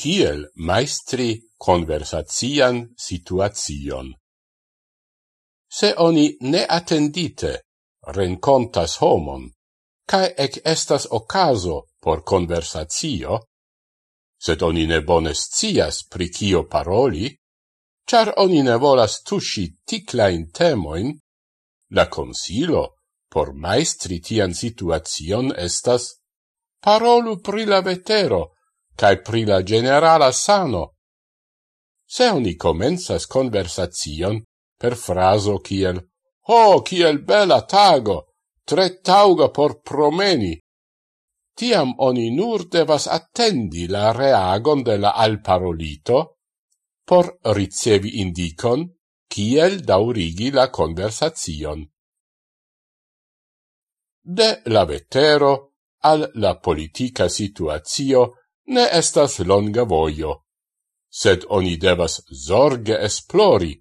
kiel maestri conversazian situazion. Se oni ne attendite rencontas homon, cae ec estas ocaso por conversazio, sed oni ne bones cias pri cio paroli, char oni ne volas tusci ticlain temoin, la consilo por maestri tian situazion estas parolu pri la vetero, cae pri la generala sano. Se oni comensas conversazion per fraso kiel «Ho, kiel bela tago! Tre tauga por promeni!» Tiam oni nur devas attendi la reagon de la alparolito por ricevi indicon kiel daurigi la conversazion. De la vetero al la politica situazio ne estas longa voio, sed oni devas zorge esplori,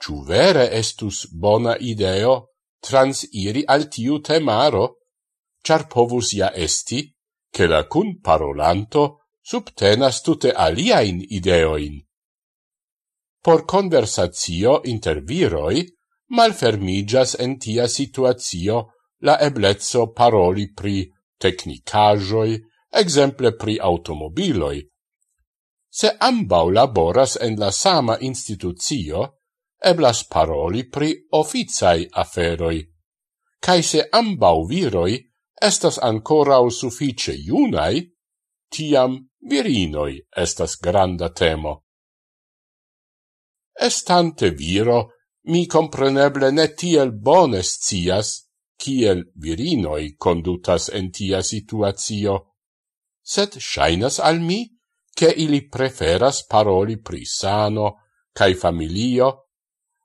ciu vere estus bona ideo transiri al tiu temaro, char povus ja esti, che la cun parolanto subtenas tute aliain ideoin. Por conversatio inter viroi malfermigas en tia situatio la eblezzo paroli pri technicajoi, exemple pri automobiloi. Se ambau laboras en la sama institucio, eblas paroli pri officai aferoi. Cai se ambau viroi estas ancorau suffice iunai, tiam virinoi estas granda temo. Estante viro, mi compreneble ne tiel bones cias, kiel virinoi condutas en tia situatio sed shainas al mi che ili preferas paroli pri sano cae familio,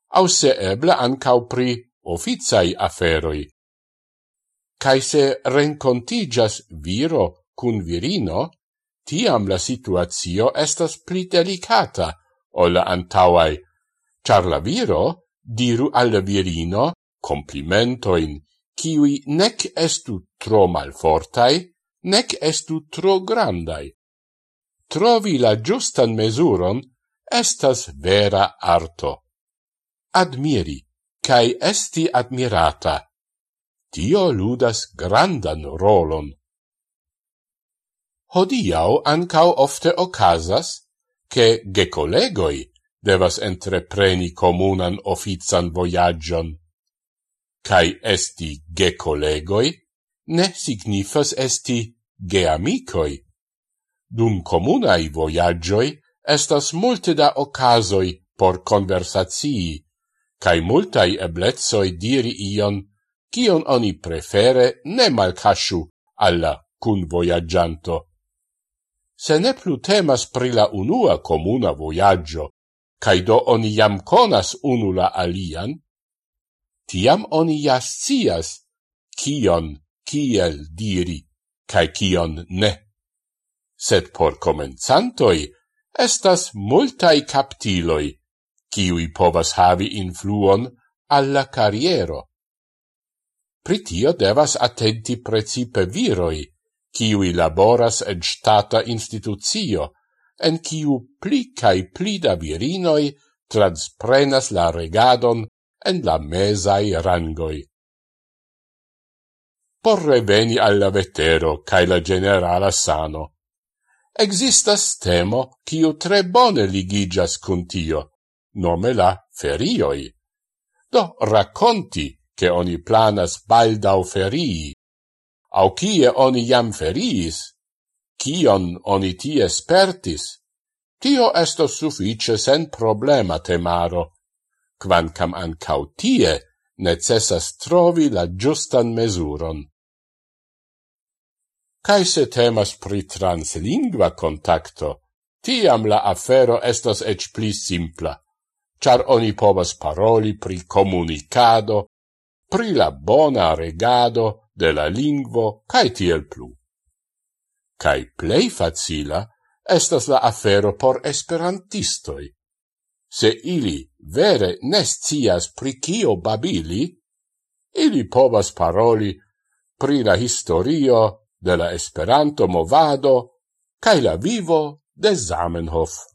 au se eble ancau pri officai aferoi. Cae se rencontigas viro cun virino, tiam la situatio estas pli delicata la antauai, char la viro diru al virino complimentoin, kiwi nec estu tro malfortai, nec estu tro grandai. Trovi la giustan mesuron estas vera arto. Admiri, cae esti admirata. Tio ludas grandan rolon. Hodiau ancau ofte ocasas, che ge collegoi devas entrepreni comunan offican voyagion. Cai esti ge collegoi ne signifas esti geamicoi. Dum comunai voyagioi estas multe da ocasoi por conversazii, cae multai eblezoi diri ion, cion oni prefere ne malcasciu alla cun voyagianto. Se ne plu temas pri la unua comuna voyaggio, cae do oni jam conas unula alian, tiam oni jascias cion kiel diri, cae kion ne. Sed por comenzantoi estas multai captiloi, ciui povas havi influon alla carriero. Pritio devas attenti precipe viroi, ciui laboras en stata instituzio, en ciu pli cae pli da virinoi transprenas la regadon en la mesai rangoi por reveni alla vetero cae la generala sano. Existas temo quiu tre bone ligigas cun tio, nome la ferioi. Do racconti che oni planas baldau ferii, au cie oni jam feriis, cion oni tie spertis, tio esto suffice sen problema temaro, quancam ancau tie necessas trovi la giustan mesuron cae se temas pri translingua contacto, tiam la afero estas ec pli simpla, char oni povas paroli pri comunicado, pri la bona regado de la lingvo, cae tiel plu. Cae plei facila estas la afero por esperantistoi. Se ili vere nescias pri cio babili, ili povas paroli pri la historio de la Esperanto movado cae la vivo de Zamenhof.